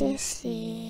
to see